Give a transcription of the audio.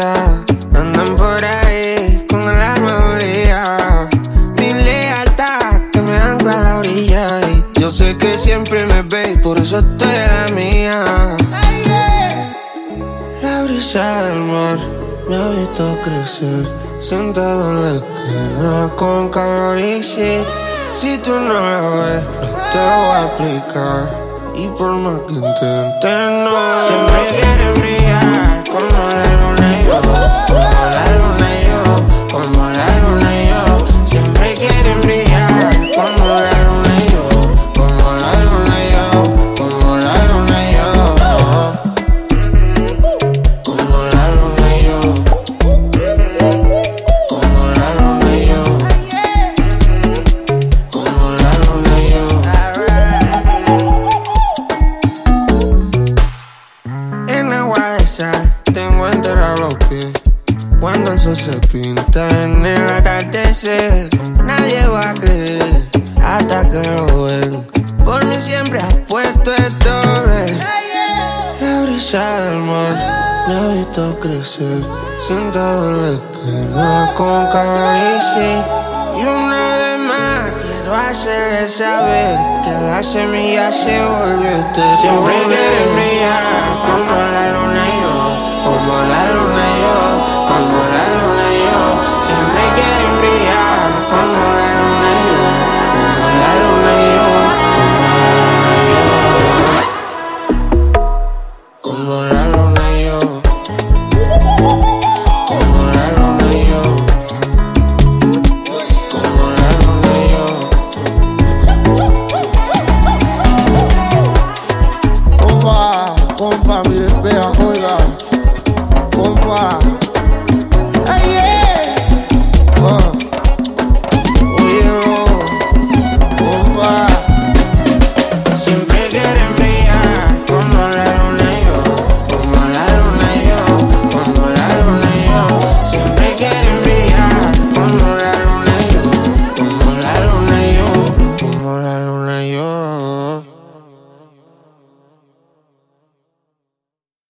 andan por ahí con el alma dolida. Mi lealtad que me ancla a la orilla. Y yo sé que siempre me veis, por eso tú eres la mía. La brisa del mar me ha visto crecer. Sentado en la esquina con calor y sí. Si tú no la ves, no te voy a explicar. Y por más que intentes, no. Siempre quieres brillar. Cuando el sol se pinta en el atardecer, nadie va a creer hasta que lo ven. Por mí siempre has puesto esto de la brisa del mar. Me ha visto crecer, sentado en la esquina con calor y sí. Y una vez más quiero hacerle saber que la semilla se volvió usted. Siempre quiere brillar como la luna y yo, como la luna y yo, como la luna let it